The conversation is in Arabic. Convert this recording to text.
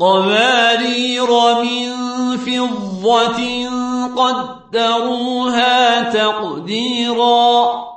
قوارير من فضة قدروها تقديرا.